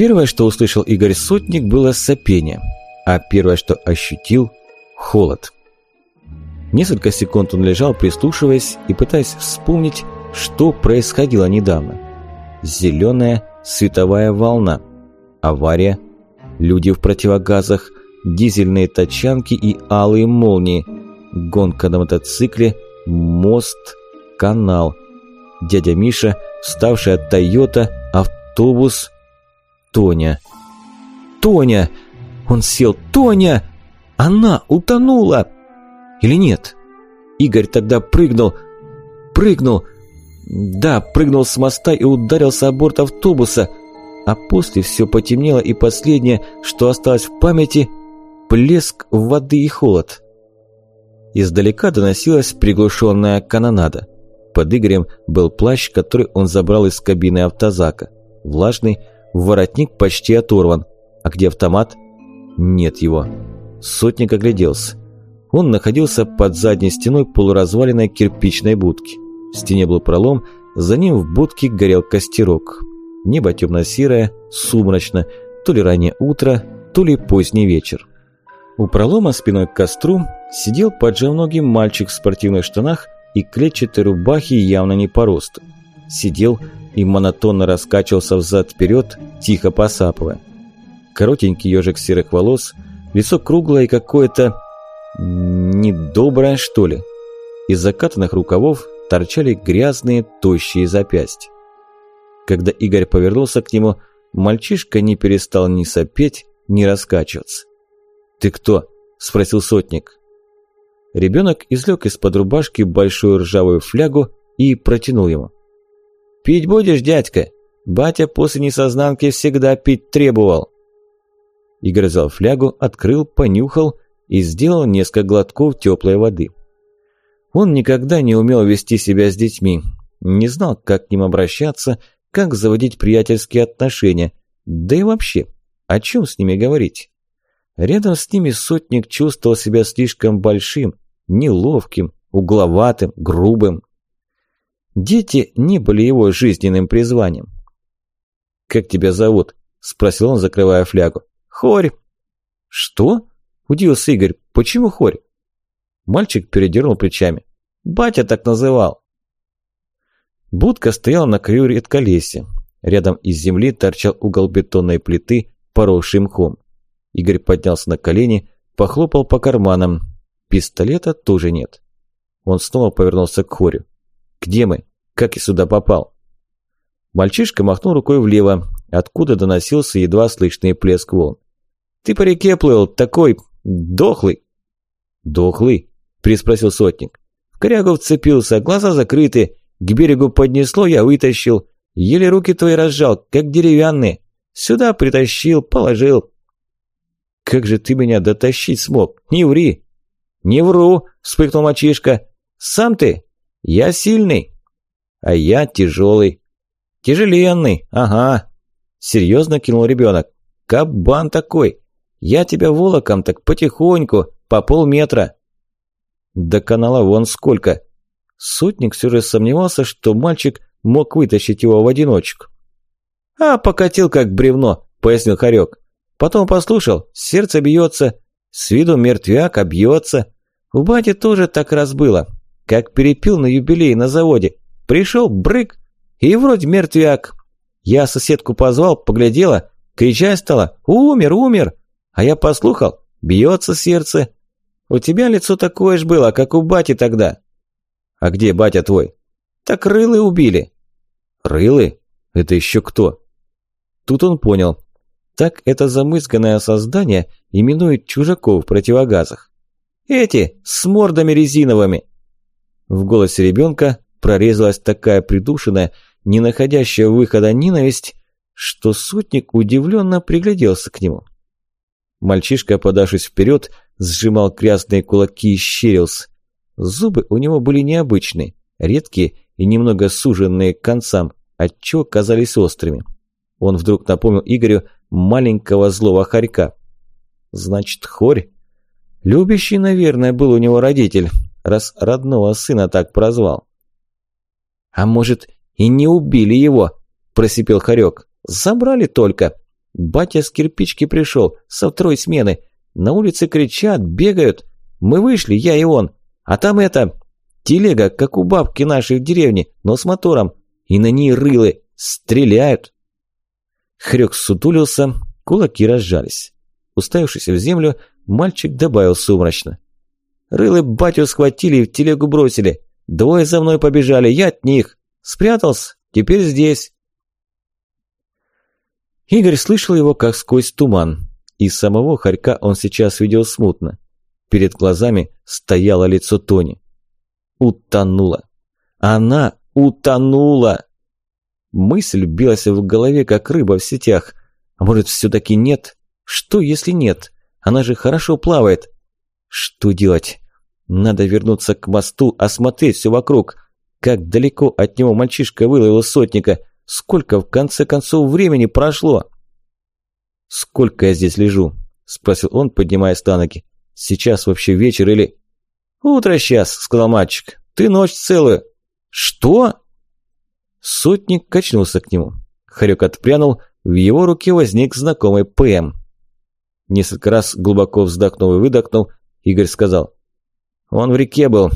Первое, что услышал Игорь Сотник, было сопение, а первое, что ощутил – холод. Несколько секунд он лежал, прислушиваясь и пытаясь вспомнить, что происходило недавно. Зеленая световая волна, авария, люди в противогазах, дизельные тачанки и алые молнии, гонка на мотоцикле, мост, канал, дядя Миша, вставший от Тойота, автобус, Тоня. Тоня! Он сел. Тоня! Она утонула! Или нет? Игорь тогда прыгнул. Прыгнул. Да, прыгнул с моста и ударился о борт автобуса. А после все потемнело, и последнее, что осталось в памяти – плеск воды и холод. Издалека доносилась приглушенная канонада. Под Игорем был плащ, который он забрал из кабины автозака. Влажный, воротник почти оторван. А где автомат? Нет его. Сотник огляделся. Он находился под задней стеной полуразваленной кирпичной будки. В стене был пролом, за ним в будке горел костерок. Небо темно-серое, сумрачно, то ли раннее утро, то ли поздний вечер. У пролома спиной к костру сидел подживногий мальчик в спортивных штанах и клетчатой рубахе явно не по росту. Сидел и монотонно раскачивался взад-вперед, тихо посапывая. Коротенький ежик серых волос, лицо круглое и какое-то... недоброе, что ли. Из закатанных рукавов торчали грязные, тощие запястья. Когда Игорь повернулся к нему, мальчишка не перестал ни сопеть, ни раскачиваться. «Ты кто?» – спросил сотник. Ребенок извлек из-под рубашки большую ржавую флягу и протянул ему. «Пить будешь, дядька? Батя после несознанки всегда пить требовал». Игорь взял флягу, открыл, понюхал и сделал несколько глотков теплой воды. Он никогда не умел вести себя с детьми, не знал, как к ним обращаться, как заводить приятельские отношения, да и вообще, о чем с ними говорить. Рядом с ними сотник чувствовал себя слишком большим, неловким, угловатым, грубым. Дети не были его жизненным призванием. «Как тебя зовут?» – спросил он, закрывая флягу. «Хорь». «Что?» – удивился Игорь. «Почему хорь?» Мальчик передернул плечами. «Батя так называл». Будка стояла на краю редколесья. Рядом из земли торчал угол бетонной плиты, поросший мхом. Игорь поднялся на колени, похлопал по карманам. Пистолета тоже нет. Он снова повернулся к Хорю. «Где мы? Как я сюда попал?» Мальчишка махнул рукой влево, откуда доносился едва слышный плеск волн. «Ты по реке плыл, такой... дохлый!» «Дохлый?» – приспросил сотник. «В корягу вцепился, глаза закрыты, к берегу поднесло, я вытащил. Еле руки твои разжал, как деревянные. Сюда притащил, положил». «Как же ты меня дотащить смог? Не ври!» «Не вру!» – вспыхнул мальчишка. «Сам ты? Я сильный!» «А я тяжелый!» «Тяжеленный, ага!» Серьезно кинул ребенок. «Кабан такой! Я тебя волоком так потихоньку, по полметра!» «До канала вон сколько!» Сотник все же сомневался, что мальчик мог вытащить его в одиночку. «А, покатил как бревно», – пояснил Харек. «Потом послушал, сердце бьется, с виду мертвяк, а бьется. У бати тоже так раз было, как перепил на юбилей на заводе. Пришел брык, и вроде мертвяк. Я соседку позвал, поглядела, кричать стала «Умер, умер!» А я послухал, бьется сердце. У тебя лицо такое ж было, как у бати тогда. А где батя твой? Так рылы убили. Рылы? Это еще кто? Тут он понял. Так это замысканное создание именует чужаков в противогазах. Эти с мордами резиновыми. В голосе ребенка прорезалась такая придушенная, не находящая выхода ненависть, что сутник удивленно пригляделся к нему. Мальчишка, подавшись вперед, сжимал грязные кулаки и щерился. Зубы у него были необычные, редкие и немного суженные к концам, отчего казались острыми. Он вдруг напомнил Игорю маленького злого хорька. Значит, хорь? Любящий, наверное, был у него родитель, раз родного сына так прозвал. «А может, и не убили его?» – просипел хорек. «Забрали только. Батя с кирпички пришел, со второй смены. На улице кричат, бегают. Мы вышли, я и он. А там это... Телега, как у бабки нашей в деревне, но с мотором. И на ней рылы. Стреляют. Хрёк сутулился, кулаки разжались. Уставившись в землю, мальчик добавил сумрачно. Рылы батю схватили и в телегу бросили. Двое за мной побежали, я от них. Спрятался, теперь здесь. Игорь слышал его как сквозь туман. И самого хорька он сейчас видел смутно. Перед глазами стояло лицо Тони. Утонула. Она утонула. Мысль билась в голове, как рыба в сетях. А может, все-таки нет? Что, если нет? Она же хорошо плавает. Что делать? Надо вернуться к мосту, осмотреть все вокруг. Как далеко от него мальчишка выловил сотника? Сколько в конце концов времени прошло? «Сколько я здесь лежу?» – спросил он, поднимаясь на ноги. «Сейчас вообще вечер или...» «Утро сейчас», – сказал мальчик. «Ты ночь целую». «Что?» Сотник качнулся к нему. Харек отпрянул, в его руке возник знакомый ПМ. Несколько раз глубоко вздохнув и выдохнув, Игорь сказал. «Он в реке был.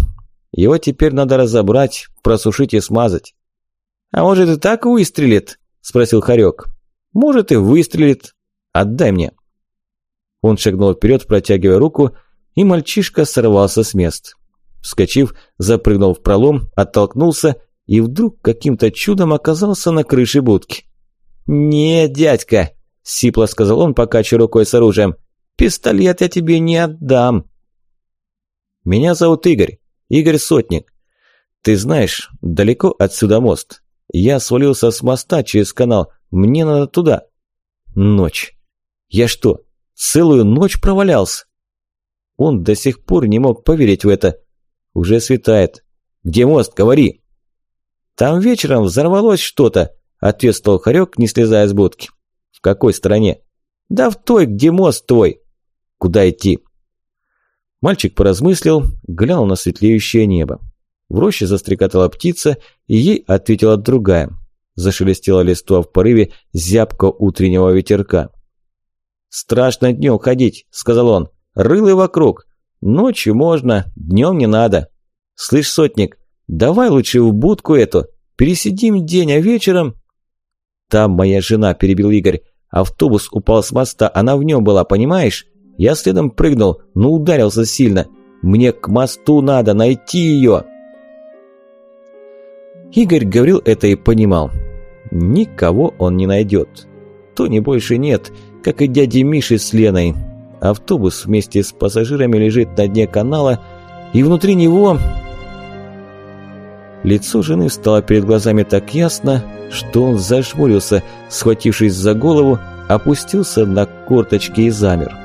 Его теперь надо разобрать, просушить и смазать». «А может и так выстрелит?» – спросил Харек. «Может и выстрелит. Отдай мне». Он шагнул вперед, протягивая руку, и мальчишка сорвался с места. Вскочив, запрыгнул в пролом, оттолкнулся и вдруг каким-то чудом оказался на крыше будки. «Не, дядька!» – сипло сказал он, покачивая рукой с оружием. «Пистолет я тебе не отдам!» «Меня зовут Игорь, Игорь Сотник. Ты знаешь, далеко отсюда мост. Я свалился с моста через канал, мне надо туда. Ночь. Я что, целую ночь провалялся?» Он до сих пор не мог поверить в это. Уже светает. «Где мост? Говори!» «Там вечером взорвалось что-то», – ответствовал Харек, не слезая с будки. «В какой стороне?» «Да в той, где мост твой». «Куда идти?» Мальчик поразмыслил, глянул на светлеющее небо. В роще застрекотала птица, и ей ответила другая. Зашелестела листва в порыве зябкого утреннего ветерка. «Страшно днем ходить», – сказал он. «Рылы вокруг. Ночью можно, днем не надо. Слышь, сотник, Давай лучше в будку эту. Пересидим день, а вечером...» «Там моя жена», – перебил Игорь. «Автобус упал с моста, она в нем была, понимаешь? Я следом прыгнул, но ударился сильно. Мне к мосту надо найти ее!» Игорь говорил это и понимал. Никого он не найдет. Тони больше нет, как и дяди Миши с Леной. Автобус вместе с пассажирами лежит на дне канала, и внутри него Лицо жены стало перед глазами так ясно, что он зажмурился, схватившись за голову, опустился на корточки и замер.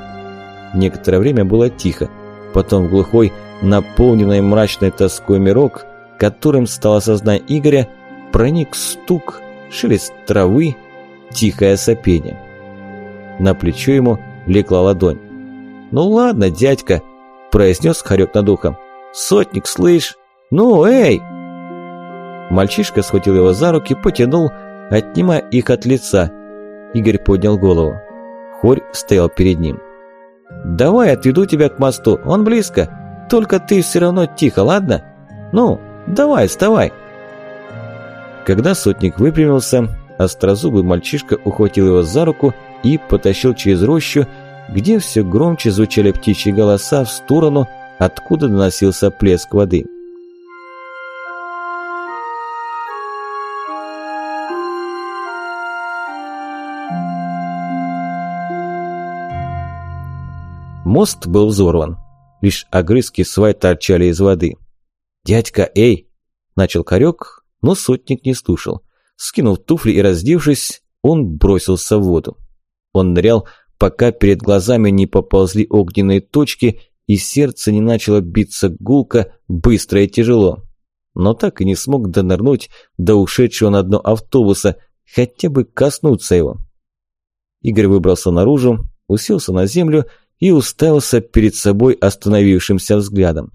Некоторое время было тихо, потом глухой, наполненный мрачной тоской мирок, которым стало сознание Игоря, проник стук, шелест травы, тихое сопение. На плечо ему легла ладонь. «Ну ладно, дядька», – произнес Харек над ухом. «Сотник, слышь? Ну, эй!» Мальчишка схватил его за руки, потянул, отнимая их от лица. Игорь поднял голову. Хорь стоял перед ним. «Давай отведу тебя к мосту, он близко. Только ты все равно тихо, ладно? Ну, давай, вставай!» Когда сотник выпрямился, острозубый мальчишка ухватил его за руку и потащил через рощу, где все громче звучали птичьи голоса в сторону, откуда доносился плеск воды. Мост был взорван. Лишь огрызки свай торчали из воды. «Дядька, эй!» – начал Корёк, но сотник не слушал. Скинув туфли и раздевшись, он бросился в воду. Он нырял, пока перед глазами не поползли огненные точки и сердце не начало биться гулко, быстро и тяжело. Но так и не смог донырнуть до ушедшего на дно автобуса, хотя бы коснуться его. Игорь выбрался наружу, уселся на землю и уставился перед собой остановившимся взглядом.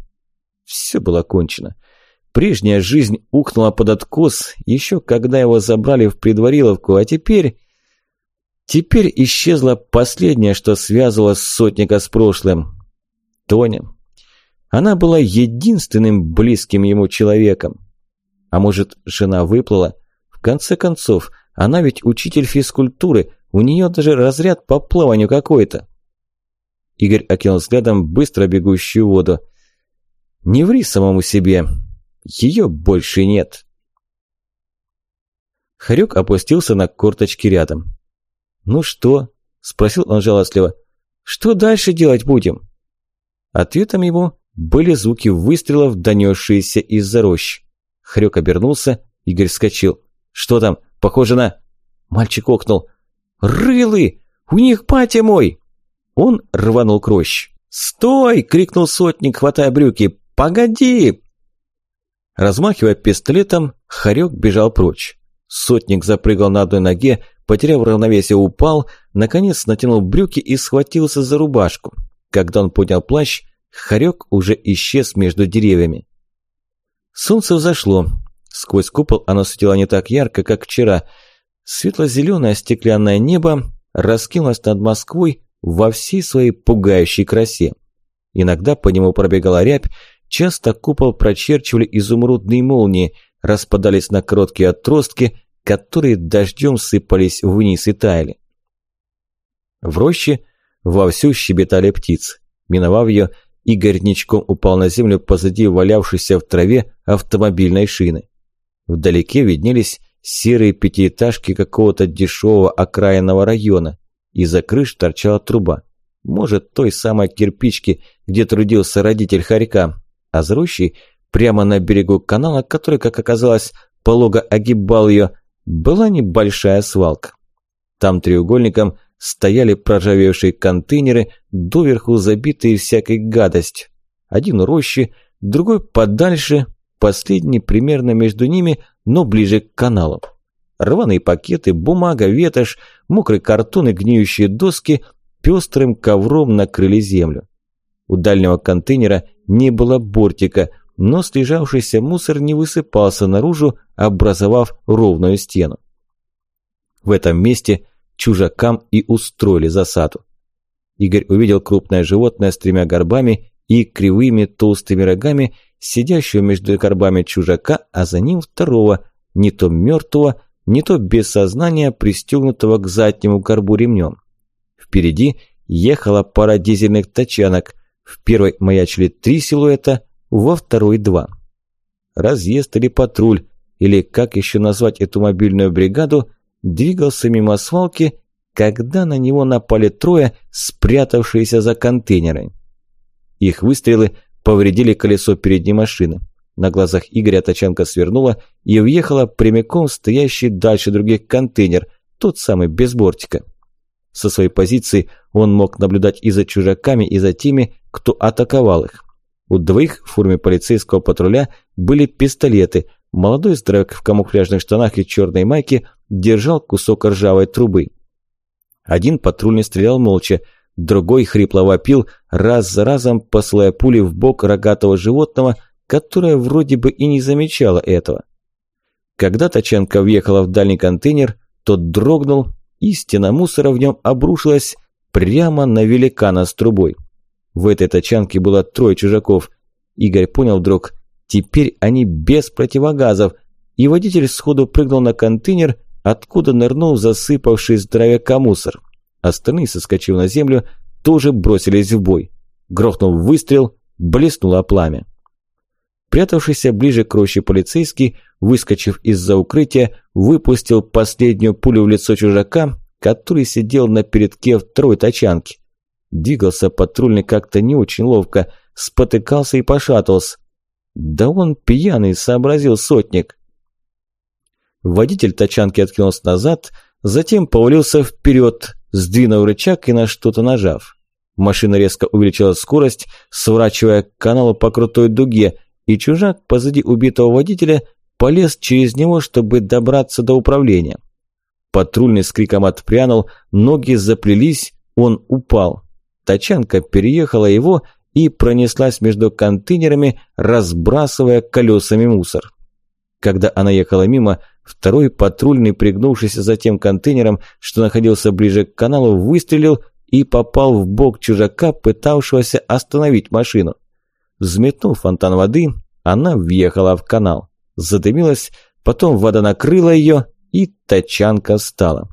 Все было кончено. Прежняя жизнь ухнула под откос, еще когда его забрали в предвариловку, а теперь... Теперь исчезло последнее, что связывало сотника с прошлым. Тоня. Она была единственным близким ему человеком. А может, жена выплыла? В конце концов, она ведь учитель физкультуры, у нее даже разряд по плаванию какой-то. Игорь окинул взглядом быстро бегущую воду. «Не ври самому себе. Ее больше нет». Харек опустился на корточки рядом. «Ну что?» – спросил он жалостливо. «Что дальше делать будем?» Ответом ему были звуки выстрелов, донесшиеся из-за рощи. Хрёк обернулся, Игорь вскочил. «Что там? Похоже на...» Мальчик окнул. «Рылы! У них патя мой!» Он рванул к роще. «Стой!» – крикнул сотник, хватая брюки. «Погоди!» Размахивая пистолетом, Харек бежал прочь. Сотник запрыгал на одной ноге, потеряв равновесие, упал, наконец натянул брюки и схватился за рубашку. Когда он поднял плащ, Харек уже исчез между деревьями. Солнце взошло. Сквозь купол оно светило не так ярко, как вчера. Светло-зеленое стеклянное небо раскинулось над Москвой во всей своей пугающей красе. Иногда по нему пробегала рябь, часто купол прочерчивали изумрудные молнии, распадались на короткие отростки, которые дождем сыпались вниз и таяли. В роще вовсю щебетали птицы. Миновав ее, Игорь ничком упал на землю позади валявшейся в траве автомобильной шины. Вдалеке виднелись серые пятиэтажки какого-то дешевого окраинного района. Из-за крыш торчала труба. Может, той самой кирпички, где трудился родитель Харька. А с рощей, прямо на берегу канала, который, как оказалось, полого огибал ее, была небольшая свалка. Там треугольником стояли проржавевшие контейнеры, доверху забитые всякой гадостью. Один рощи, другой подальше, последний примерно между ними, но ближе к каналу. Рваные пакеты, бумага, ветошь, мокрый картон и гниющие доски пестрым ковром накрыли землю. У дальнего контейнера не было бортика, но слежавшийся мусор не высыпался наружу, образовав ровную стену. В этом месте чужакам и устроили засаду. Игорь увидел крупное животное с тремя горбами и кривыми толстыми рогами, сидящего между горбами чужака, а за ним второго, не то мертвого, не то без сознания, пристегнутого к заднему горбу ремнем. Впереди ехала пара дизельных тачанок. В первой маячили три силуэта, во второй два. Разъезд или патруль, или как еще назвать эту мобильную бригаду, двигался мимо свалки, когда на него напали трое, спрятавшиеся за контейнерами. Их выстрелы повредили колесо передней машины. На глазах Игоря тачанка свернула и въехала прямиком в стоящий дальше других контейнер, тот самый без бортика. Со своей позиции он мог наблюдать и за чужаками, и за теми, кто атаковал их. У двоих в форме полицейского патруля были пистолеты. Молодой здоровяк в камуфляжных штанах и черной майке держал кусок ржавой трубы. Один патрульный стрелял молча, другой хрипло вопил, раз за разом посылая пули в бок рогатого животного, которое вроде бы и не замечало этого. Когда Таченко въехала в дальний контейнер, тот дрогнул, и стена мусора в нем обрушилась прямо на великана с трубой. В этой тачанке было трое чужаков. Игорь понял вдруг, теперь они без противогазов, и водитель сходу прыгнул на контейнер, откуда нырнул засыпавший здоровяка мусор. Остальные, соскочив на землю, тоже бросились в бой. Грохнул выстрел, блеснуло пламя. Прятавшийся ближе к роще полицейский, выскочив из-за укрытия, выпустил последнюю пулю в лицо чужака, который сидел на передке второй тачанки. Двигался патрульный как-то не очень ловко, спотыкался и пошатывался. Да он пьяный, сообразил сотник. Водитель тачанки откинулся назад, затем повалился вперед, сдвинув рычаг и на что-то нажав. Машина резко увеличила скорость, сворачивая к каналу по крутой дуге, и чужак позади убитого водителя полез через него, чтобы добраться до управления. Патрульный с криком отпрянул, ноги заплелись, он упал. Тачанка переехала его и пронеслась между контейнерами, разбрасывая колесами мусор. Когда она ехала мимо, Второй патрульный, пригнувшийся за тем контейнером, что находился ближе к каналу, выстрелил и попал в бок чужака, пытавшегося остановить машину. Взметнув фонтан воды, она въехала в канал. Задымилась, потом вода накрыла ее, и тачанка стала.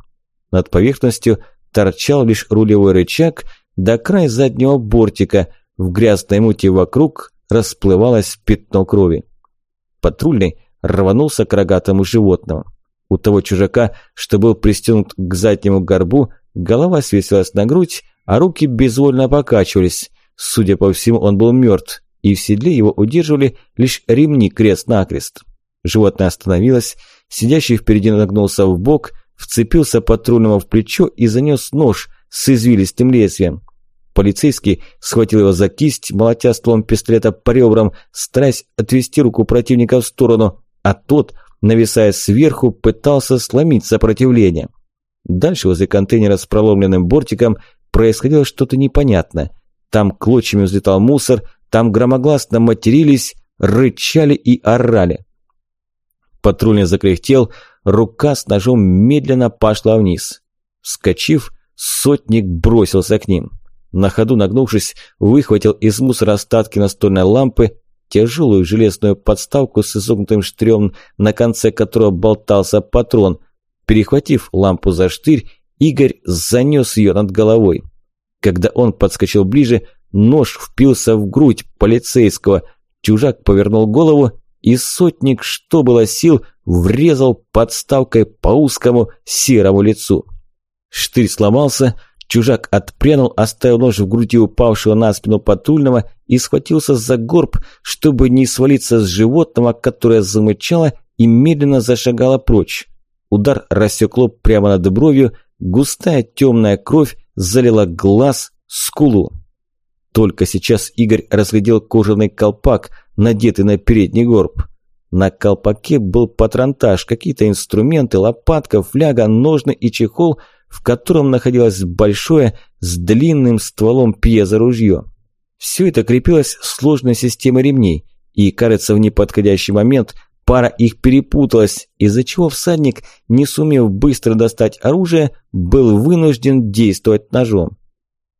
Над поверхностью торчал лишь рулевой рычаг до края заднего бортика, в грязной муте вокруг расплывалось пятно крови. Патрульный рванулся к рогатому животному. У того чужака, что был пристегнут к заднему горбу, голова свесилась на грудь, а руки безвольно покачивались. Судя по всему, он был мертв, и в седле его удерживали лишь ремни крест-накрест. Животное остановилось, сидящий впереди нагнулся в бок, вцепился патрульному в плечо и занес нож с извилистым лезвием. Полицейский схватил его за кисть, молотя стволом пистолета по ребрам, стараясь отвести руку противника в сторону, а тот, нависая сверху, пытался сломить сопротивление. Дальше возле контейнера с проломленным бортиком происходило что-то непонятное. Там клочьями взлетал мусор, там громогласно матерились, рычали и орали. Патрульный закряхтел, рука с ножом медленно пошла вниз. Вскочив, сотник бросился к ним. На ходу нагнувшись, выхватил из мусора остатки настольной лампы, тяжелую железную подставку с изогнутым штрем, на конце которого болтался патрон. Перехватив лампу за штырь, Игорь занес ее над головой. Когда он подскочил ближе, нож впился в грудь полицейского. Чужак повернул голову, и сотник, что было сил, врезал подставкой по узкому серому лицу. Штырь сломался, Чужак отпрянул, оставил нож в груди упавшего на спину патрульного и схватился за горб, чтобы не свалиться с животного, которое замычало и медленно зашагало прочь. Удар рассекло прямо над бровью, густая темная кровь залила глаз, скулу. Только сейчас Игорь разглядел кожаный колпак, надетый на передний горб. На колпаке был патронтаж, какие-то инструменты, лопатка, фляга, ножны и чехол – в котором находилось большое с длинным стволом пьезоружье. Все это крепилось сложной системой ремней, и, кажется, в неподходящий момент пара их перепуталась, из-за чего всадник, не сумев быстро достать оружие, был вынужден действовать ножом.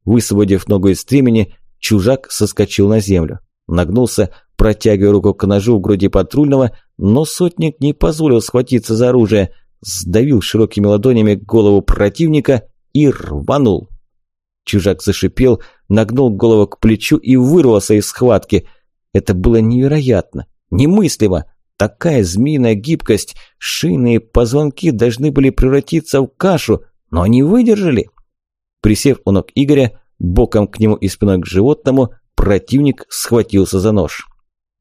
Высвободив ногу из стремени, чужак соскочил на землю. Нагнулся, протягивая руку к ножу в груди патрульного, но сотник не позволил схватиться за оружие – сдавил широкими ладонями голову противника и рванул. Чужак зашипел, нагнул голову к плечу и вырвался из схватки. Это было невероятно, немыслимо. Такая змеиная гибкость, шейные позвонки должны были превратиться в кашу, но они выдержали. Присев у ног Игоря, боком к нему и спиной к животному, противник схватился за нож.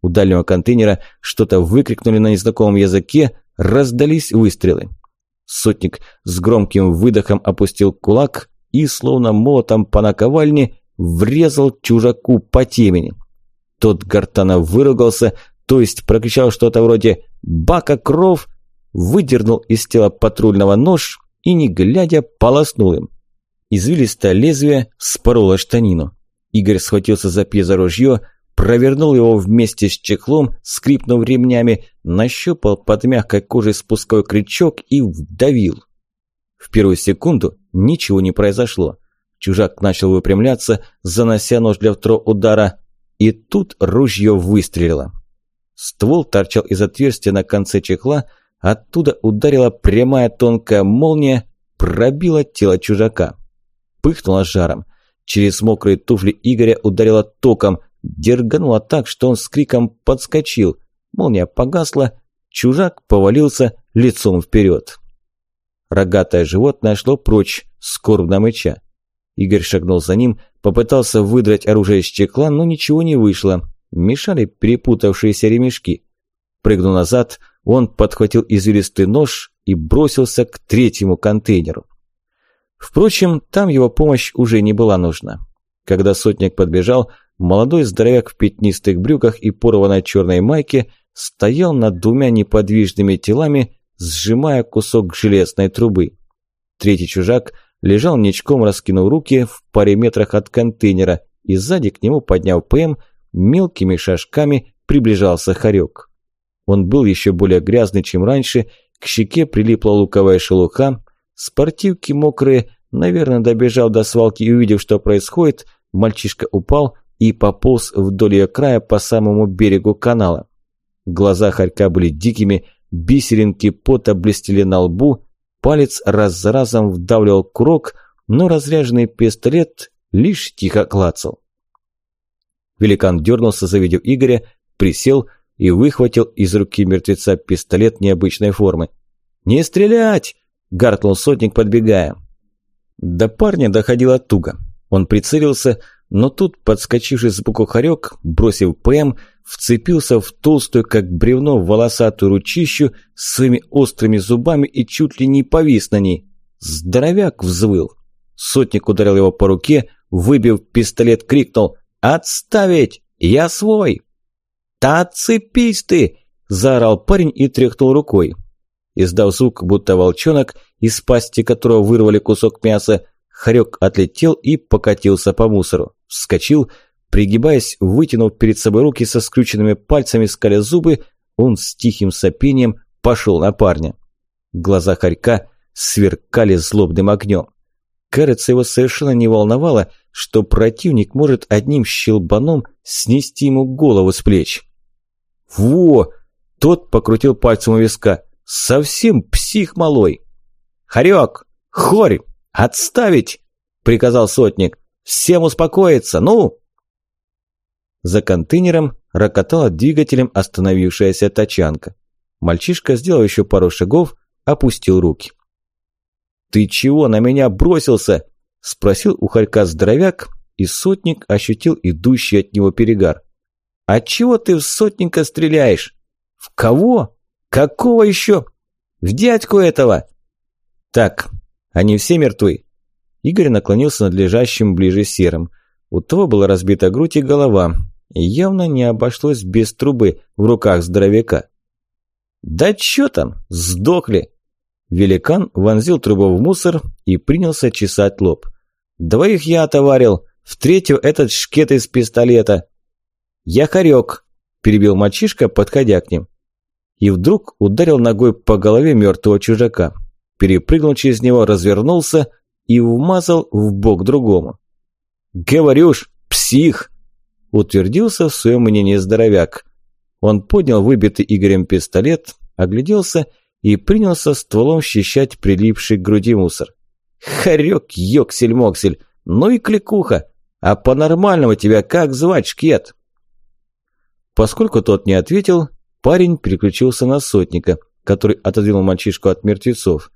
У дальнего контейнера что-то выкрикнули на незнакомом языке, Раздались выстрелы. Сотник с громким выдохом опустил кулак и, словно молотом по наковальне, врезал чужаку по темени. Тот гортано выругался, то есть прокричал что-то вроде «Бака кров!», выдернул из тела патрульного нож и, не глядя, полоснул им. Извилистое лезвие спороло штанину. Игорь схватился за пьезоружье, провернул его вместе с чехлом, скрипнув ремнями, нащупал под мягкой кожей спусковой крючок и вдавил. В первую секунду ничего не произошло. Чужак начал выпрямляться, занося нож для второго удара, и тут ружье выстрелило. Ствол торчал из отверстия на конце чехла, оттуда ударила прямая тонкая молния, пробила тело чужака. Пыхнула жаром. Через мокрые туфли Игоря ударила током, дергануло так, что он с криком подскочил. Молния погасла, чужак повалился лицом вперед. Рогатое животное шло прочь, скорбно мыча. Игорь шагнул за ним, попытался выдрать оружие из чехла, но ничего не вышло. Мешали перепутавшиеся ремешки. Прыгнув назад, он подхватил извилистый нож и бросился к третьему контейнеру. Впрочем, там его помощь уже не была нужна. Когда сотник подбежал, Молодой здоровяк в пятнистых брюках и порванной черной майке стоял над двумя неподвижными телами, сжимая кусок железной трубы. Третий чужак лежал ничком, раскинув руки в паре метрах от контейнера, и сзади к нему, подняв ПМ, мелкими шажками приближался хорек. Он был еще более грязный, чем раньше, к щеке прилипла луковая шелуха, спортивки мокрые, наверное, добежал до свалки и увидев, что происходит, мальчишка упал и пополз вдоль ее края по самому берегу канала. Глаза хорька были дикими, бисеринки пота блестели на лбу, палец раз за разом вдавливал курок, но разряженный пистолет лишь тихо клацал. Великан дернулся, завидев Игоря, присел и выхватил из руки мертвеца пистолет необычной формы. «Не стрелять!» – гаркнул сотник, подбегая. До парня доходило туго. Он прицелился, но тут, подскочивший сбоку хорек, бросив ПМ, вцепился в толстую, как бревно, волосатую ручищу своими острыми зубами и чуть ли не повис на ней. Здоровяк взвыл. Сотник ударил его по руке, выбив пистолет, крикнул «Отставить! Я свой!» «Да отцепись ты!» – заорал парень и тряхнул рукой. Издав звук, будто волчонок, из пасти которого вырвали кусок мяса, хорек отлетел и покатился по мусору. Вскочил, пригибаясь, вытянув перед собой руки со скрюченными пальцами, скаля зубы, он с тихим сопением пошел на парня. Глаза хорька сверкали злобным огнем. Кажется, его совершенно не волновало, что противник может одним щелбаном снести ему голову с плеч. «Во!» – тот покрутил пальцем у виска. «Совсем псих малой!» «Хорек! Хорь! Отставить!» – приказал сотник. «Всем успокоиться! Ну!» За контейнером рокотала двигателем остановившаяся тачанка. Мальчишка сделал еще пару шагов, опустил руки. «Ты чего на меня бросился?» – спросил у хорька здоровяк, и сотник ощутил идущий от него перегар. «А чего ты в сотника стреляешь?» «В кого? Какого еще?» «В дядьку этого!» «Так, они все мертвы?» Игорь наклонился над лежащим ближе серым. У того была разбита грудь и голова. И явно не обошлось без трубы в руках здоровяка. «Да чё там? Сдохли!» Великан вонзил трубу в мусор и принялся чесать лоб. «Двоих я отоварил, в третью этот шкет из пистолета». «Я хорек», – перебил мальчишка, подходя к ним. И вдруг ударил ногой по голове мертвого чужака. Перепрыгнул через него, развернулся и вмазал в бок другому. «Говорюш, псих!» – утвердился в своем мнении здоровяк. Он поднял выбитый Игорем пистолет, огляделся и принялся стволом счищать прилипший к груди мусор. «Хорек, ёксель-моксель, ну и кликуха! А по-нормальному тебя как звать, шкет?» Поскольку тот не ответил, парень переключился на сотника, который отодвинул мальчишку от мертвецов.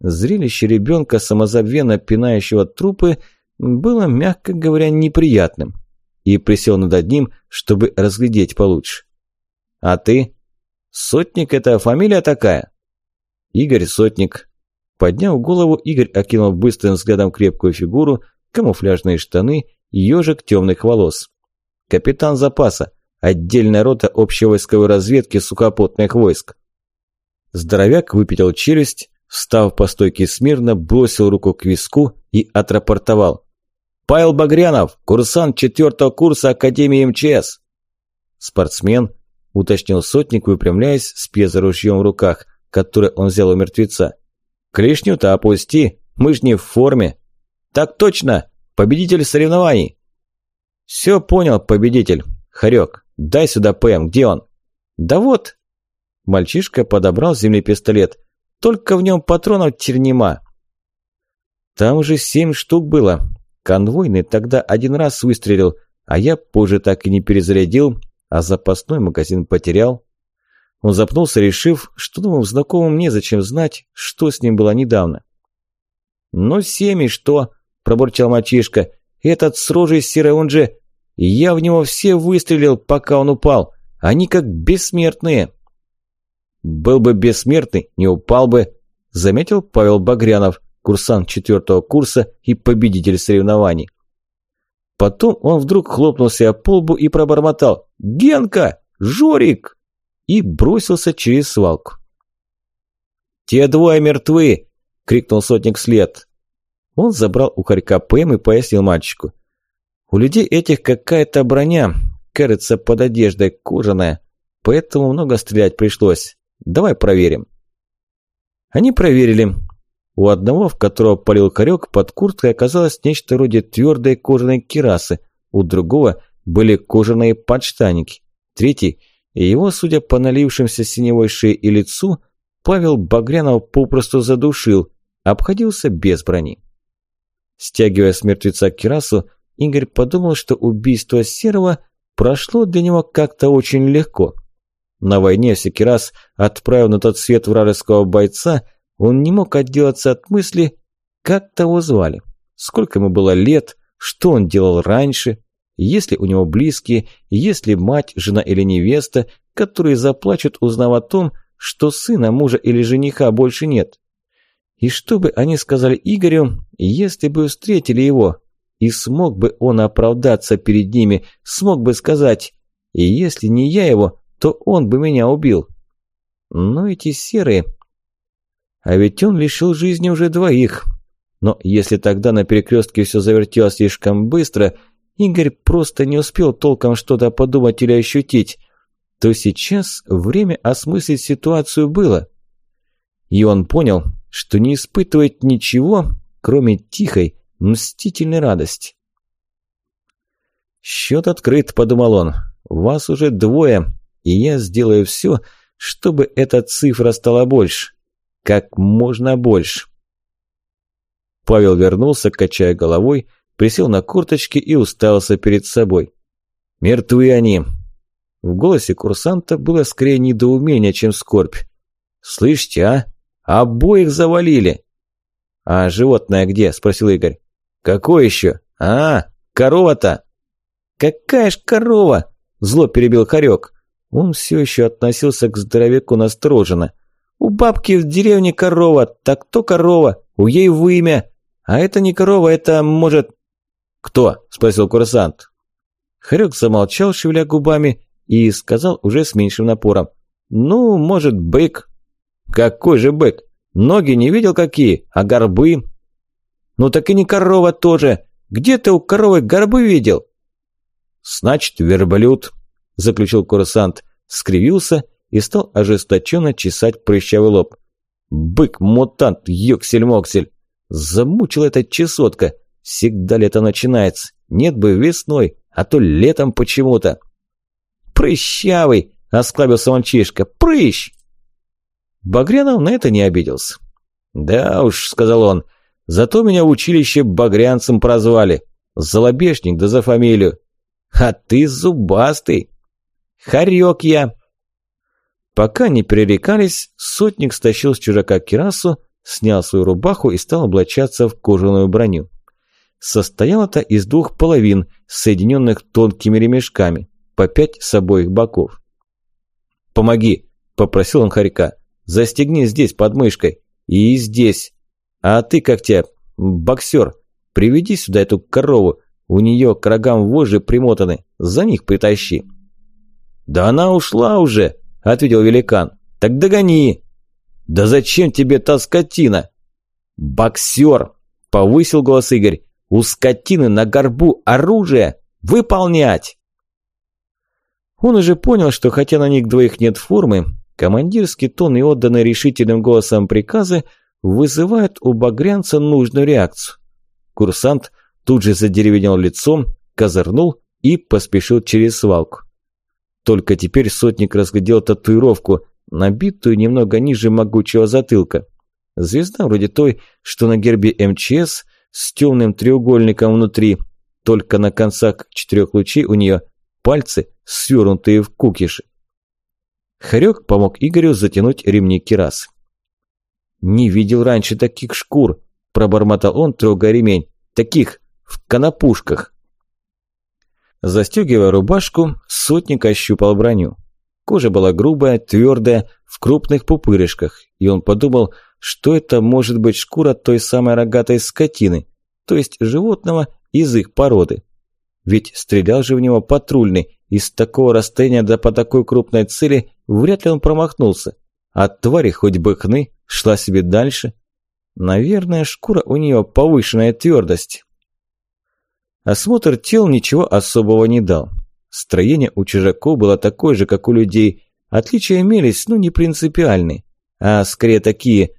Зрелище ребенка, самозабвенно пинающего трупы, было, мягко говоря, неприятным, и присел над одним, чтобы разглядеть получше. «А ты? Сотник – это фамилия такая?» Игорь Сотник. Подняв голову, Игорь окинул быстрым взглядом крепкую фигуру, камуфляжные штаны ежик темных волос. Капитан запаса, отдельная рота общевойсковой разведки сухопутных войск. Здоровяк выпятил челюсть, встав по стойке смирно, бросил руку к виску и отрапортовал. «Павел Багрянов, курсант четвертого курса Академии МЧС!» Спортсмен, уточнил сотник, выпрямляясь с пьезоружьем в руках – которое он взял у мертвеца. «Клешню-то опусти, мы ж не в форме». «Так точно, победитель соревнований». «Все понял, победитель. Харек, дай сюда ПМ, где он?» «Да вот». Мальчишка подобрал с земли пистолет. «Только в нем патронов тернема». «Там уже семь штук было. Конвойный тогда один раз выстрелил, а я позже так и не перезарядил, а запасной магазин потерял». Он запнулся, решив, что новым знакомым незачем знать, что с ним было недавно. «Ну, семь что?» – пробурчал мальчишка. «Этот с рожей серой, он же... Я в него все выстрелил, пока он упал. Они как бессмертные». «Был бы бессмертный, не упал бы», – заметил Павел Багрянов, курсант четвертого курса и победитель соревнований. Потом он вдруг хлопнулся по лбу и пробормотал «Генка! Жорик!» и бросился через свалку. «Те двое мертвы!» – крикнул сотник вслед. Он забрал у хорька ПМ и пояснил мальчику. «У людей этих какая-то броня, кажется, под одеждой кожаная, поэтому много стрелять пришлось. Давай проверим». Они проверили. У одного, в которого полил корёк, под курткой оказалось нечто вроде твердой кожаной кирасы, у другого были кожаные подштаники. Третий, его, судя по налившимся синевой шее и лицу, Павел Багрянов попросту задушил, обходился без брони. Стягивая с мертвеца кирасу, Игорь подумал, что убийство Серого прошло для него как-то очень легко. На войне всякий раз, отправив на тот свет вражеского бойца, он не мог отделаться от мысли, как того звали, сколько ему было лет, что он делал раньше, есть ли у него близкие, есть ли мать, жена или невеста, которые заплачут, узнав о том, что сына, мужа или жениха больше нет. И что бы они сказали Игорю, если бы встретили его, и смог бы он оправдаться перед ними, смог бы сказать, и если не я его, то он бы меня убил. Но эти серые... А ведь он лишил жизни уже двоих. Но если тогда на перекрестке все завертелось слишком быстро, Игорь просто не успел толком что-то подумать или ощутить, то сейчас время осмыслить ситуацию было. И он понял, что не испытывает ничего, кроме тихой, мстительной радости. «Счет открыт», – подумал он. «Вас уже двое, и я сделаю все, чтобы эта цифра стала больше. Как можно больше». Павел вернулся, качая головой, присел на курточки и уставился перед собой. «Мертвы они!» В голосе курсанта было скорее недоумение, чем скорбь. «Слышите, а? Обоих завалили!» «А животное где?» – спросил Игорь. «Какое еще? А, корова-то!» «Какая ж корова?» – зло перебил Харек. Он все еще относился к здоровяку настороженно. «У бабки в деревне корова, так кто корова? У ей вымя. А это не корова, это, может...» «Кто?» – спросил курсант. Харек замолчал, шевеля губами, и сказал уже с меньшим напором. «Ну, может, бык». «Какой же бык? Ноги не видел какие, а горбы?» «Ну так и не корова тоже. Где ты у коровы горбы видел?» «Значит, верблюд», – заключил курсант, скривился и стал ожесточенно чесать прыщавый лоб. «Бык-мутант, ёксель-моксель! Замучила эта чесотка! Всегда лето начинается, нет бы весной, а то летом почему-то!» «Прыщавый!» – осклабился мальчишка. «Прыщ!» Багрянов на это не обиделся. «Да уж», – сказал он, – Зато меня в училище багрянцем прозвали. Залобешник да за фамилию. А ты зубастый. Хорек я. Пока не перерекались, сотник стащил с чужака кирасу, снял свою рубаху и стал облачаться в кожаную броню. Состояла-то из двух половин, соединенных тонкими ремешками, по пять с обоих боков. «Помоги!» – попросил он хорька. «Застегни здесь под мышкой. И здесь. А ты как тебя, боксер, приведи сюда эту корову, у нее к рогам вожжи примотаны, за них притащи». «Да она ушла уже», – ответил великан. «Так догони». «Да зачем тебе та скотина?» «Боксер», – повысил голос Игорь. «У скотины на горбу оружие! Выполнять!» Он уже понял, что хотя на них двоих нет формы, командирский тон и отданные решительным голосом приказы – вызывает у багрянца нужную реакцию. Курсант тут же задеревенел лицом, козырнул и поспешил через свалку. Только теперь сотник разглядел татуировку, набитую немного ниже могучего затылка. Звезда вроде той, что на гербе МЧС, с темным треугольником внутри, только на концах четырех лучей у нее пальцы, свернутые в кукиши. Харек помог Игорю затянуть ремни кирасы. «Не видел раньше таких шкур», – пробормотал он, трогая ремень. «Таких, в конопушках». Застегивая рубашку, сотник ощупал броню. Кожа была грубая, твердая, в крупных пупырышках, и он подумал, что это может быть шкура той самой рогатой скотины, то есть животного из их породы. Ведь стрелял же в него патрульный, и с такого расстояния да по такой крупной цели вряд ли он промахнулся. От твари хоть бы хны, шла себе дальше. Наверное, шкура у нее повышенная твердость. Осмотр тел ничего особого не дал. Строение у чужаков было такое же, как у людей. Отличия имелись, но не принципиальные, а скорее такие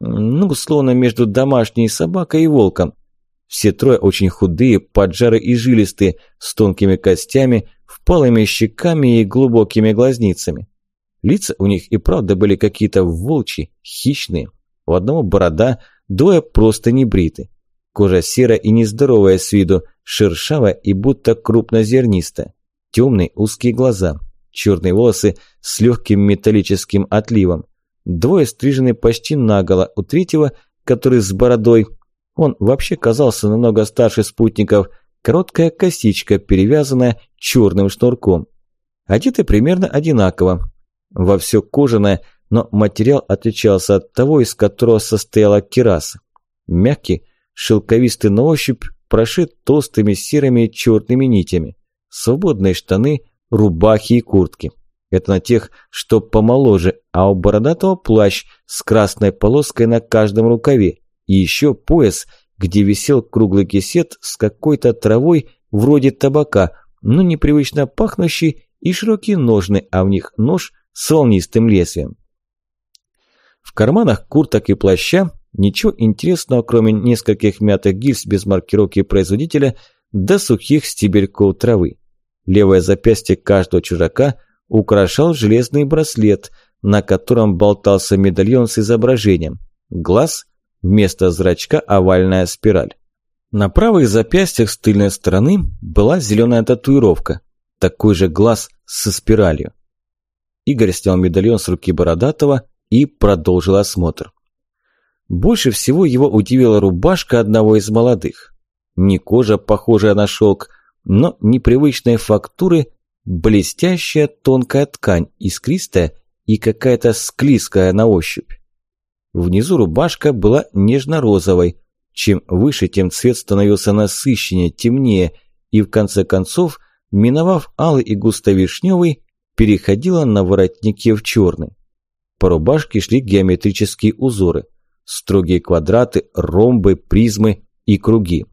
ну, словно между домашней собакой и волком. Все трое очень худые, поджары и жилистые, с тонкими костями, впалыми щеками и глубокими глазницами. Лица у них и правда были какие-то волчьи, хищные. У одного борода, двое просто не бриты. Кожа серая и нездоровая с виду, шершавая и будто крупнозернистая. Темные узкие глаза, черные волосы с легким металлическим отливом. Двое стрижены почти наголо, у третьего, который с бородой, он вообще казался намного старше спутников, короткая косичка, перевязанная черным шнурком. Одеты примерно одинаково. Во все кожаное, но материал отличался от того, из которого состояла кераса. Мягкий, шелковистый на ощупь, прошит толстыми серыми и черными нитями. Свободные штаны, рубахи и куртки. Это на тех, что помоложе, а у бородатого плащ с красной полоской на каждом рукаве. И еще пояс, где висел круглый кисет с какой-то травой вроде табака, но непривычно пахнущий, и широкие ножны, а в них нож с волнистым лезвием. В карманах курток и плаща ничего интересного, кроме нескольких мятых гильз без маркировки производителя до сухих стебельков травы. Левое запястье каждого чужака украшал железный браслет, на котором болтался медальон с изображением. Глаз Вместо зрачка овальная спираль. На правых запястьях с тыльной стороны была зеленая татуировка, такой же глаз со спиралью. Игорь снял медальон с руки Бородатого и продолжил осмотр. Больше всего его удивила рубашка одного из молодых. Не кожа, похожая на шелк, но непривычной фактуры блестящая тонкая ткань, искристая и какая-то склизкая на ощупь. Внизу рубашка была нежно-розовой. Чем выше, тем цвет становился насыщеннее, темнее, и в конце концов, миновав алый и густо-вишневый, переходила на воротнике в черный. По рубашке шли геометрические узоры. Строгие квадраты, ромбы, призмы и круги.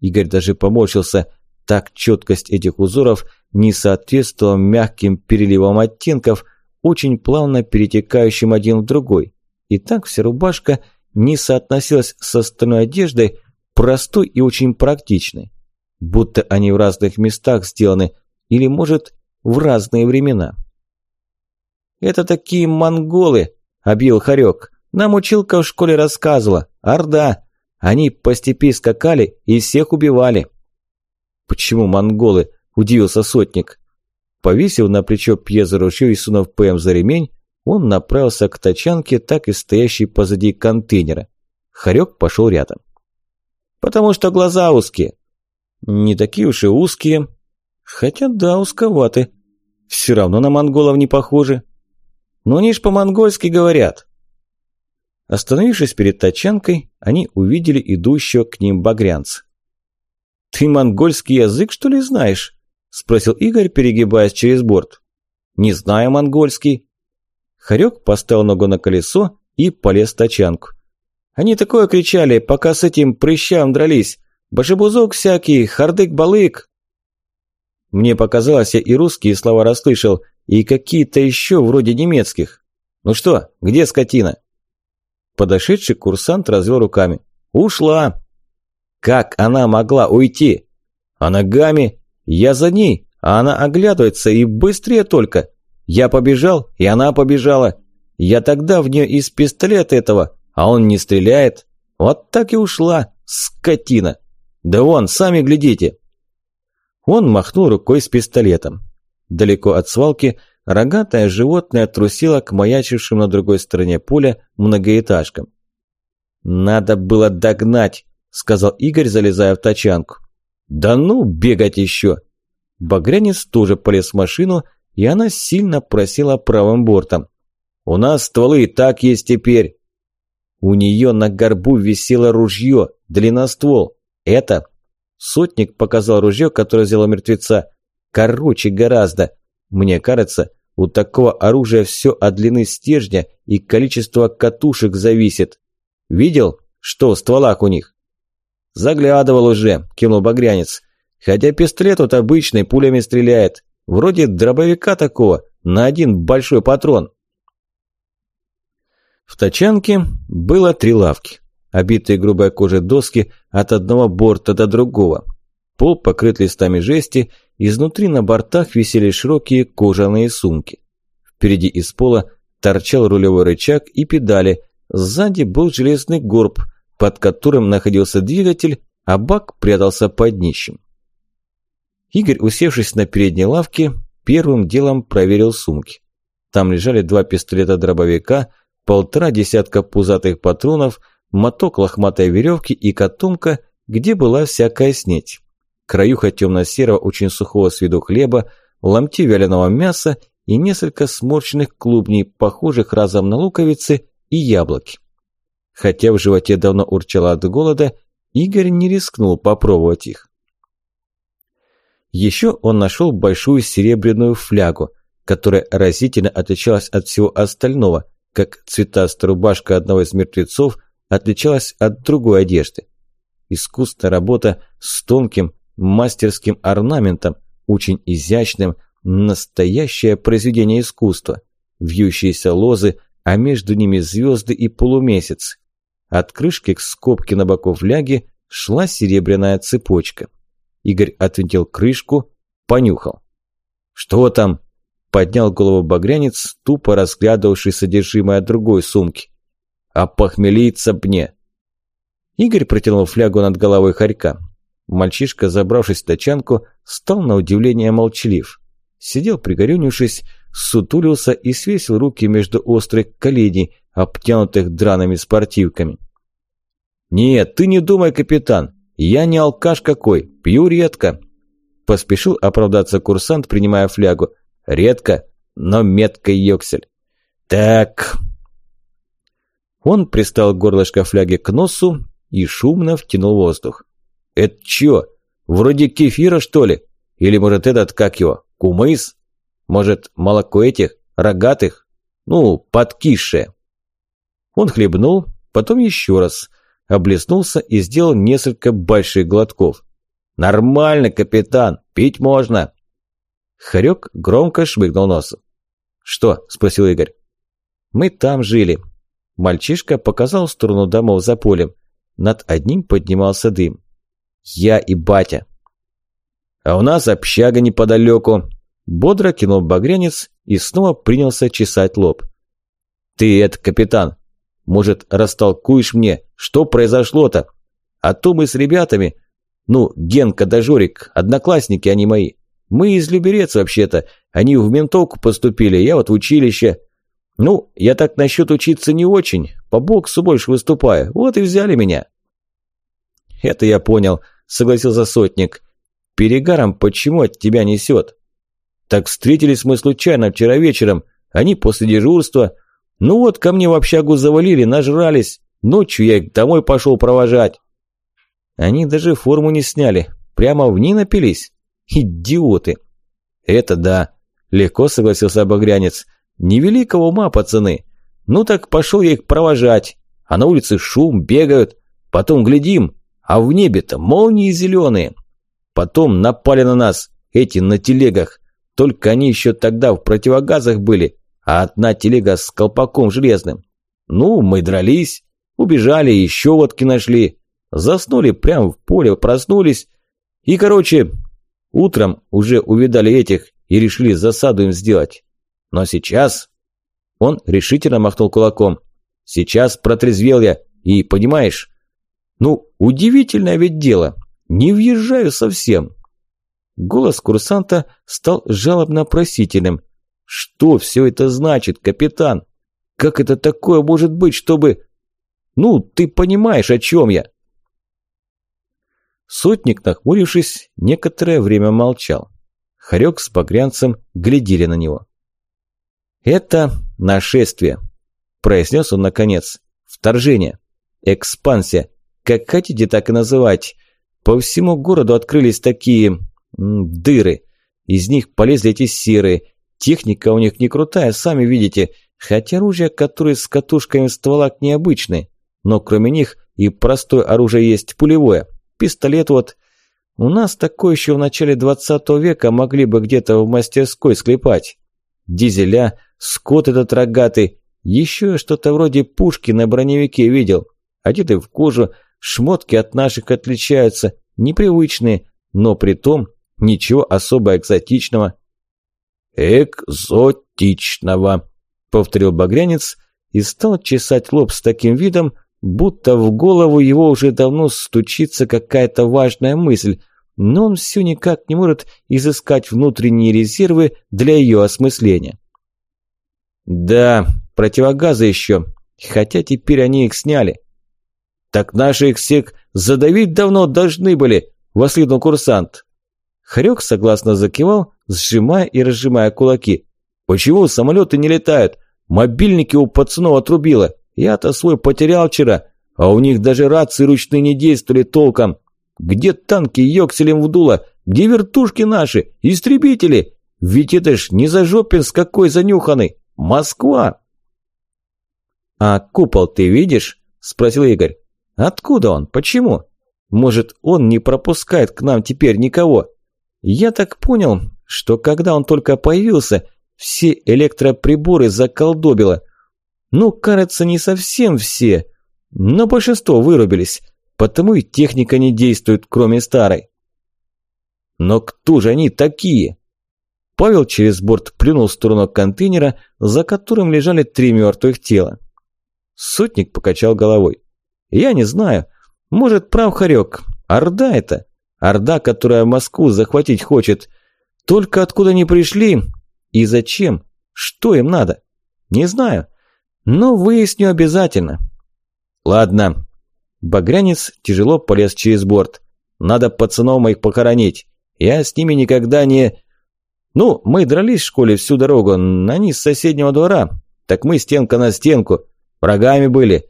Игорь даже поморщился, так четкость этих узоров не соответствовала мягким переливам оттенков, очень плавно перетекающим один в другой. И так вся рубашка не соотносилась с остальной одеждой, простой и очень практичной. Будто они в разных местах сделаны, или, может, в разные времена. «Это такие монголы», – объявил Харек. «Нам училка в школе рассказывала. Орда. Они по степи скакали и всех убивали». «Почему монголы?» – удивился сотник. Повесив на плечо Пьеза ружье и сунув ПМ за ремень, он направился к тачанке, так и стоящей позади контейнера. Харек пошел рядом. «Потому что глаза узкие». «Не такие уж и узкие. Хотя да, узковаты. Все равно на монголов не похожи. Но они ж по-монгольски говорят». Остановившись перед тачанкой, они увидели идущего к ним багрянца. «Ты монгольский язык, что ли, знаешь?» – спросил Игорь, перегибаясь через борт. «Не знаю монгольский», Харек поставил ногу на колесо и полез в тачанку. Они такое кричали, пока с этим прыщам дрались. Башебузок всякий, хардык-балык. Мне показалось, я и русские слова расслышал, и какие-то еще вроде немецких. Ну что, где скотина? Подошедший курсант развел руками. Ушла. Как она могла уйти? А ногами? Я за ней, а она оглядывается и быстрее только. Я побежал, и она побежала. Я тогда в нее из пистолета этого, а он не стреляет. Вот так и ушла, скотина. Да вон, сами глядите. Он махнул рукой с пистолетом. Далеко от свалки рогатое животное трусило к маячившим на другой стороне поля многоэтажкам. «Надо было догнать», – сказал Игорь, залезая в тачанку. «Да ну, бегать еще!» Багрянец тоже полез в машину и она сильно просила правым бортом. «У нас стволы и так есть теперь». У нее на горбу висело ружье, длинноствол. Это... Сотник показал ружье, которое взяло мертвеца. Короче гораздо. Мне кажется, у такого оружия все от длины стержня и количества катушек зависит. Видел, что в стволах у них? Заглядывал уже, кинул багрянец. Хотя пистолет вот обычный, пулями стреляет. Вроде дробовика такого, на один большой патрон. В тачанке было три лавки, обитые грубой кожей доски от одного борта до другого. Пол покрыт листами жести, изнутри на бортах висели широкие кожаные сумки. Впереди из пола торчал рулевой рычаг и педали, сзади был железный горб, под которым находился двигатель, а бак прятался под днищем. Игорь, усевшись на передней лавке, первым делом проверил сумки. Там лежали два пистолета-дробовика, полтора десятка пузатых патронов, моток лохматой веревки и котомка, где была всякая снеть. Краюха темно-серого, очень сухого с виду хлеба, ломти вяленого мяса и несколько сморщенных клубней, похожих разом на луковицы и яблоки. Хотя в животе давно урчало от голода, Игорь не рискнул попробовать их. Еще он нашел большую серебряную флягу, которая разительно отличалась от всего остального, как цветастая рубашка одного из мертвецов отличалась от другой одежды. Искусная работа с тонким мастерским орнаментом, очень изящным, настоящее произведение искусства. Вьющиеся лозы, а между ними звезды и полумесяц. От крышки к скобке на боку фляги шла серебряная цепочка. Игорь отвинтил крышку, понюхал. «Что там?» Поднял голову багрянец, тупо разглядывавший содержимое другой сумки. «А похмелиться мне!» Игорь протянул флягу над головой хорька. Мальчишка, забравшись в тачанку, стал на удивление молчалив. Сидел пригорюнившись, сутулился и свесил руки между острых коленей, обтянутых драными спортивками. «Нет, ты не думай, капитан, я не алкаш какой, пью редко», поспешил оправдаться курсант, принимая флягу. Редко, но метко ёксель. Так. Он пристал горлышко фляги к носу и шумно втянул воздух. Это чё? Вроде кефира, что ли? Или, может, этот, как его, кумыс? Может, молоко этих, рогатых? Ну, подкисшее. Он хлебнул, потом еще раз, облеснулся и сделал несколько больших глотков. «Нормально, капитан, пить можно!» Харек громко шмыгнул носом. «Что?» – спросил Игорь. «Мы там жили». Мальчишка показал в сторону домов за полем. Над одним поднимался дым. «Я и батя». «А у нас общага неподалеку». Бодро кинул багрянец и снова принялся чесать лоб. «Ты это, капитан, может, растолкуешь мне, что произошло-то? А то мы с ребятами, ну, Генка да Жорик, одноклассники они мои, мы из Люберец вообще-то. Они в ментовку поступили, я вот в училище. Ну, я так насчет учиться не очень. По боксу больше выступаю. Вот и взяли меня. Это я понял, согласился сотник. Перегаром почему от тебя несет? Так встретились мы случайно вчера вечером. Они после дежурства. Ну вот, ко мне в общагу завалили, нажрались. Ночью я их домой пошел провожать. Они даже форму не сняли. Прямо в ней напились. Идиоты! Это да, легко согласился обогрянец. Невеликого ума, пацаны. Ну так пошел я их провожать. А на улице шум, бегают. Потом глядим, а в небе-то молнии зеленые. Потом напали на нас, эти на телегах. Только они еще тогда в противогазах были, а одна телега с колпаком железным. Ну, мы дрались, убежали, еще водки нашли. Заснули прямо в поле, проснулись. И, короче, Утром уже увидали этих и решили засаду им сделать. Но сейчас... Он решительно махнул кулаком. Сейчас протрезвел я и, понимаешь... Ну, удивительное ведь дело. Не въезжаю совсем. Голос курсанта стал жалобно-просительным. Что все это значит, капитан? Как это такое может быть, чтобы... Ну, ты понимаешь, о чем я? Сотник, нахмурившись, некоторое время молчал. Харек с багрянцем глядели на него. «Это нашествие», – произнес он наконец. «Вторжение. Экспансия. Как хотите, так и называть. По всему городу открылись такие... дыры. Из них полезли эти серые. Техника у них не крутая, сами видите. Хотя оружие, которое с катушками ствола необычное. Но кроме них и простое оружие есть пулевое. Пистолет вот. У нас такой еще в начале 20 века могли бы где-то в мастерской склепать. Дизеля, скот этот рогатый, Еще что-то вроде пушки на броневике видел. Одеты в кожу, шмотки от наших отличаются, непривычные, но при том ничего особо экзотичного. «Экзотичного», – повторил багрянец и стал чесать лоб с таким видом, будто в голову его уже давно стучится какая-то важная мысль, но он все никак не может изыскать внутренние резервы для ее осмысления. «Да, противогазы еще, хотя теперь они их сняли». «Так наши их всех задавить давно должны были», – воскликнул курсант. Хрёк согласно закивал, сжимая и разжимая кулаки. «Почему самолеты не летают? Мобильники у пацанов отрубило. Я-то свой потерял вчера, а у них даже рации ручные не действовали толком. Где танки ёкселем вдуло? Где вертушки наши? Истребители? Ведь это ж не за Зажопинск какой занюханный. Москва!» «А купол ты видишь?» – спросил Игорь. «Откуда он? Почему? Может, он не пропускает к нам теперь никого?» Я так понял, что когда он только появился, все электроприборы заколдобило. Ну, кажется, не совсем все, но большинство вырубились, потому и техника не действует, кроме старой. Но кто же они такие? Павел через борт плюнул в сторону контейнера, за которым лежали три мертвых тела. Сотник покачал головой. Я не знаю. Может, прав Харек. Орда это. Орда, которая Москву захватить хочет. Только откуда они пришли и зачем? Что им надо? Не знаю. Но выясню обязательно. Ладно. Багрянец тяжело полез через борт. Надо пацанов моих похоронить. Я с ними никогда не... Ну, мы дрались в школе всю дорогу, они с соседнего двора. Так мы стенка на стенку. Врагами были.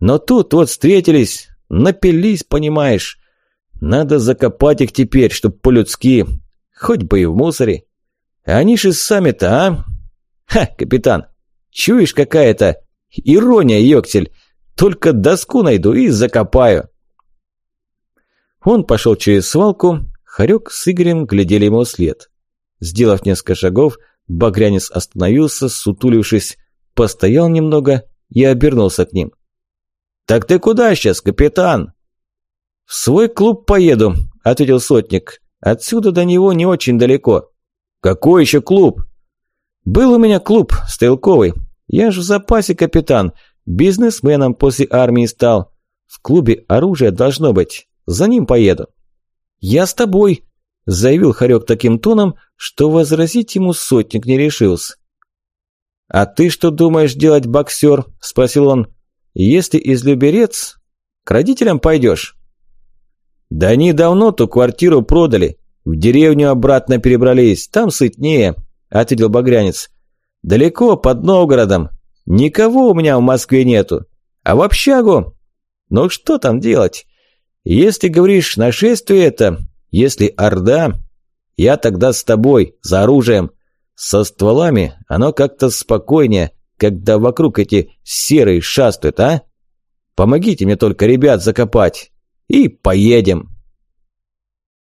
Но тут вот встретились, напились, понимаешь. Надо закопать их теперь, чтоб по-людски. Хоть бы и в мусоре. Они же сами-то, а? Ха, капитан, чуешь какая-то ирония, ёктель. Только доску найду и закопаю. Он пошел через свалку, Харек с Игорем глядели ему вслед. Сделав несколько шагов, Багрянец остановился, сутулившись, постоял немного и обернулся к ним. «Так ты куда сейчас, капитан?» «В свой клуб поеду», – ответил сотник. «Отсюда до него не очень далеко». «Какой еще клуб?» «Был у меня клуб, стрелковый. Я же в запасе, капитан. Бизнесменом после армии стал. В клубе оружие должно быть. За ним поеду». «Я с тобой», – заявил Харек таким тоном, что возразить ему сотник не решился. «А ты что думаешь делать, боксер?» – спросил он. «Если из Люберец, к родителям пойдешь?» «Да они давно ту квартиру продали. В деревню обратно перебрались. Там сытнее», – ответил Багрянец. «Далеко, под Новгородом. Никого у меня в Москве нету. А в общагу? Ну что там делать? Если говоришь нашествие это, если орда, я тогда с тобой, за оружием. Со стволами оно как-то спокойнее, когда вокруг эти серые шастают, а? Помогите мне только ребят закопать. И поедем.